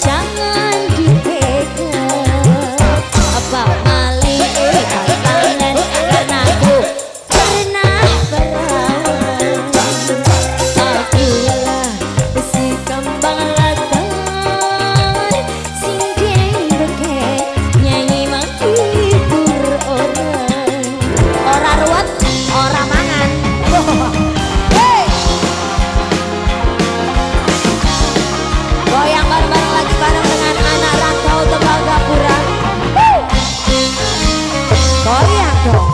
家。Ariado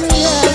me.